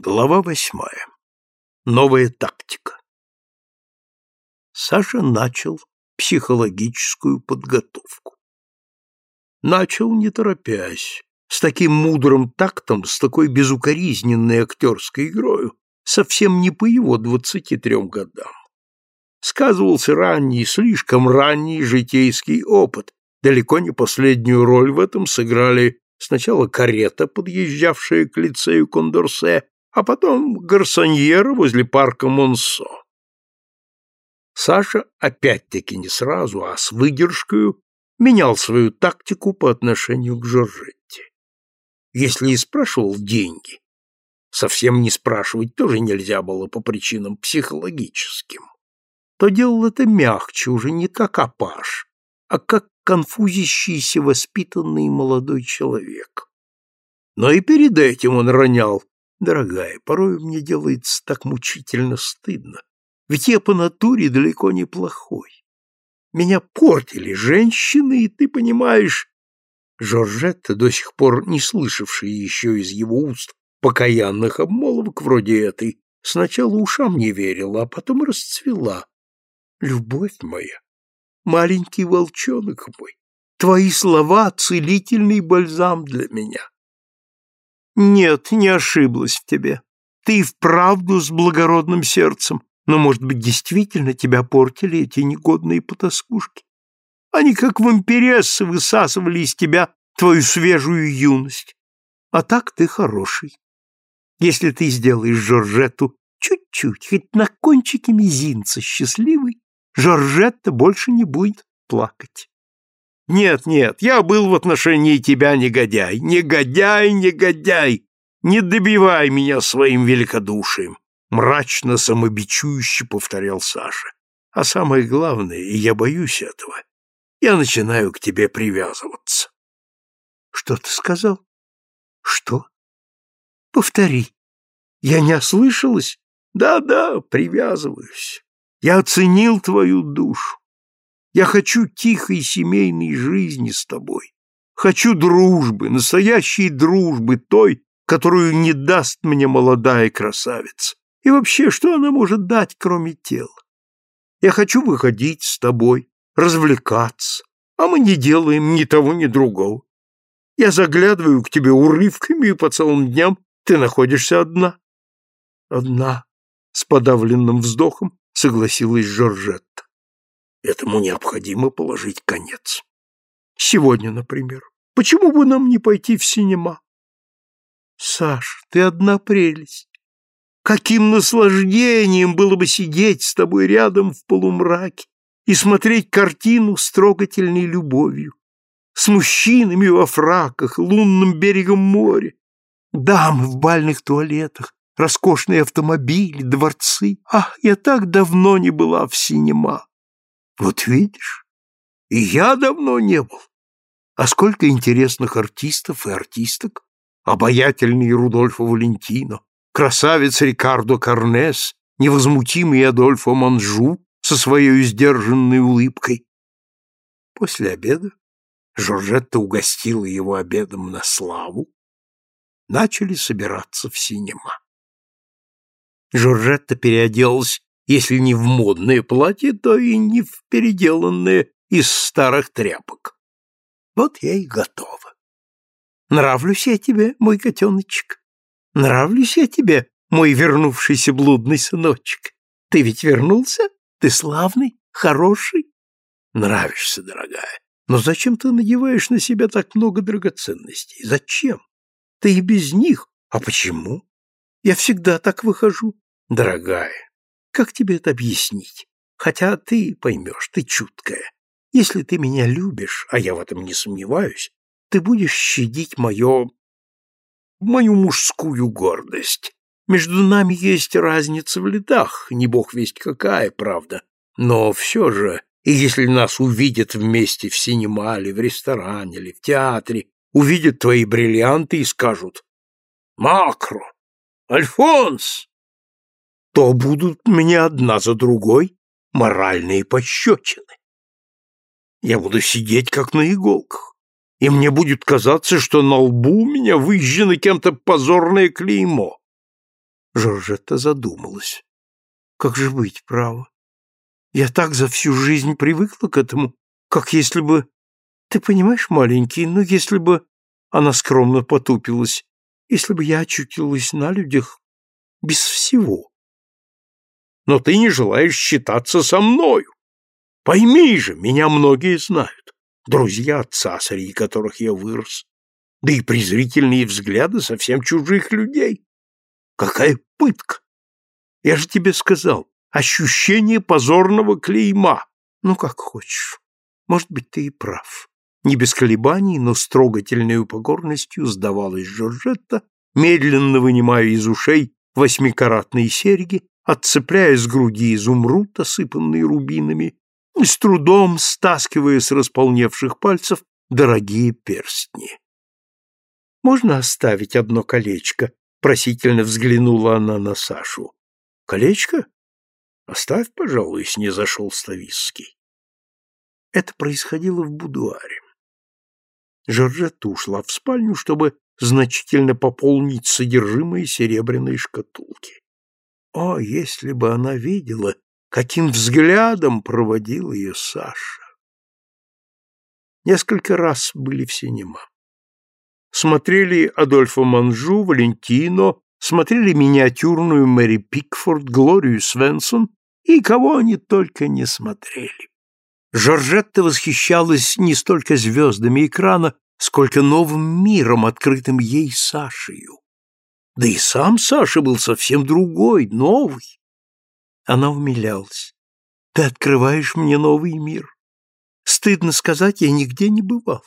Глава восьмая. Новая тактика. Саша начал психологическую подготовку. Начал не торопясь, с таким мудрым тактом, с такой безукоризненной актерской игрою, совсем не по его двадцати трем годам. Сказывался ранний, слишком ранний житейский опыт, далеко не последнюю роль в этом сыграли сначала карета, подъезжавшая к лицею Кондорсе, а потом гарсоньера возле парка Монсо. Саша опять-таки не сразу, а с выдержкой менял свою тактику по отношению к Жоржетте. Если и спрашивал деньги, совсем не спрашивать тоже нельзя было по причинам психологическим, то делал это мягче, уже не как апаш, а как конфузящийся воспитанный молодой человек. Но и перед этим он ронял Дорогая, порой мне делается так мучительно стыдно, ведь я по натуре далеко не плохой. Меня портили женщины, и ты понимаешь... Жоржетта, до сих пор не слышавшая еще из его уст покаянных обмолвок вроде этой, сначала ушам не верила, а потом расцвела. Любовь моя, маленький волчонок мой, твои слова — целительный бальзам для меня. Нет, не ошиблась в тебе. Ты и вправду с благородным сердцем, но, может быть, действительно тебя портили эти негодные потаскушки. Они, как вампирессы, высасывали из тебя твою свежую юность. А так ты хороший. Если ты сделаешь Жоржетту чуть-чуть, хоть на кончике мизинца счастливый, Жоржетта больше не будет плакать. Нет, нет, я был в отношении тебя негодяй. Негодяй, негодяй! Не добивай меня своим великодушием, мрачно самобичующе повторял Саша. А самое главное, и я боюсь этого, я начинаю к тебе привязываться. Что ты сказал? Что? Повтори. Я не ослышалась? Да-да, привязываюсь. Я оценил твою душу. Я хочу тихой семейной жизни с тобой. Хочу дружбы, настоящей дружбы, той, которую не даст мне молодая красавица. И вообще, что она может дать, кроме тела? Я хочу выходить с тобой, развлекаться, а мы не делаем ни того, ни другого. Я заглядываю к тебе урывками, и по целым дням ты находишься одна. Одна, с подавленным вздохом согласилась Жоржетта. Этому необходимо положить конец. Сегодня, например. Почему бы нам не пойти в синема? Саш, ты одна прелесть. Каким наслаждением было бы сидеть с тобой рядом в полумраке и смотреть картину с трогательной любовью, с мужчинами во фраках, лунным берегом моря, дамы в бальных туалетах, роскошные автомобили, дворцы. Ах, я так давно не была в синема. Вот видишь, и я давно не был. А сколько интересных артистов и артисток. Обаятельный Рудольфо Валентино, красавец Рикардо Карнес, невозмутимый Адольфо Манжу со своей сдержанной улыбкой. После обеда Жоржетта угостила его обедом на славу. Начали собираться в синема. Жоржетта переоделась если не в модное платье, то и не в переделанное из старых тряпок. Вот я и готова. Нравлюсь я тебе, мой котеночек? Нравлюсь я тебе, мой вернувшийся блудный сыночек? Ты ведь вернулся? Ты славный, хороший? Нравишься, дорогая. Но зачем ты надеваешь на себя так много драгоценностей? Зачем? Ты и без них. А почему? Я всегда так выхожу. Дорогая, как тебе это объяснить? Хотя ты поймешь, ты чуткая. Если ты меня любишь, а я в этом не сомневаюсь, ты будешь щадить мое... мою мужскую гордость. Между нами есть разница в летах, не бог весть какая, правда. Но все же, и если нас увидят вместе в синема или в ресторане или в театре, увидят твои бриллианты и скажут «Макро! Альфонс!» То будут мне одна за другой моральные пощечины. Я буду сидеть как на иголках, и мне будет казаться, что на лбу у меня выжжено кем-то позорное клеймо. Жоржетта задумалась. Как же быть, право? Я так за всю жизнь привыкла к этому, как если бы... Ты понимаешь, маленький, ну, если бы... Она скромно потупилась. Если бы я очутилась на людях без всего. Но ты не желаешь считаться со мною. Пойми же, меня многие знают. Друзья отца, среди которых я вырос. Да и презрительные взгляды совсем чужих людей. Какая пытка! Я же тебе сказал, ощущение позорного клейма. Ну, как хочешь. Может быть, ты и прав. Не без колебаний, но с трогательной покорностью сдавалась Жоржетта, медленно вынимая из ушей восьмикаратные серьги, отцепляя с груди изумруд, осыпанный рубинами, и с трудом стаскивая с располневших пальцев дорогие перстни. «Можно оставить одно колечко?» — просительно взглянула она на Сашу. «Колечко? Оставь, пожалуй, снизошел Ставицкий». Это происходило в будуаре. Жоржетта ушла в спальню, чтобы значительно пополнить содержимое серебряной шкатулки. О, если бы она видела, каким взглядом проводил ее Саша! Несколько раз были в синема. Смотрели Адольфо Манжу, Валентино, смотрели миниатюрную Мэри Пикфорд, Глорию Свенсон и кого они только не смотрели. Жоржетта восхищалась не столько звездами экрана, сколько новым миром, открытым ей Сашею. Да и сам Саша был совсем другой, новый. Она умилялась. Ты открываешь мне новый мир. Стыдно сказать, я нигде не бывал.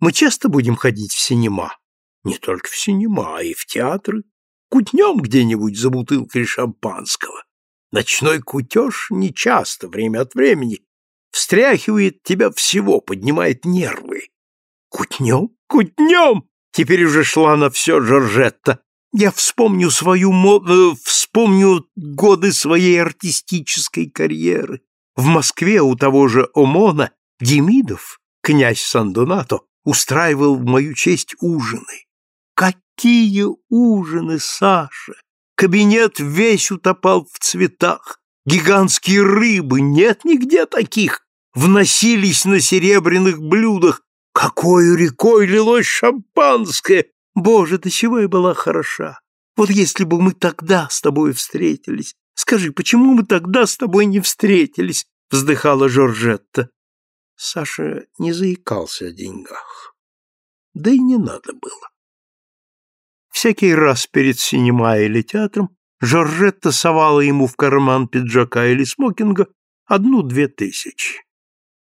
Мы часто будем ходить в синема. Не только в синема, а и в театры. Кутнем где-нибудь за бутылкой шампанского. Ночной кутеж нечасто, время от времени, встряхивает тебя всего, поднимает нервы. Кутнем? Кутнем! Теперь уже шла на все Жоржетта. Я вспомню свою мо... Э, вспомню годы своей артистической карьеры. В Москве у того же Омона Демидов, князь Сан-Донато, устраивал в мою честь ужины. Какие ужины, Саша! Кабинет весь утопал в цветах. Гигантские рыбы, нет нигде таких, вносились на серебряных блюдах. Какой рекой лилось шампанское! Боже, до чего я была хороша! Вот если бы мы тогда с тобой встретились, скажи, почему мы тогда с тобой не встретились? Вздыхала Жоржетта. Саша не заикался о деньгах. Да и не надо было. Всякий раз перед синема или театром Жоржетта совала ему в карман пиджака или смокинга одну-две тысячи.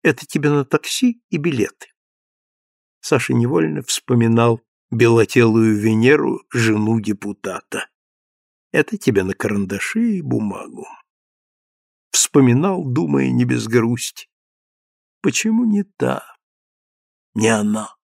Это тебе на такси и билеты. Саша невольно вспоминал белотелую Венеру, жену депутата. Это тебе на карандаши и бумагу. Вспоминал, думая не без грусти. Почему не та, не она?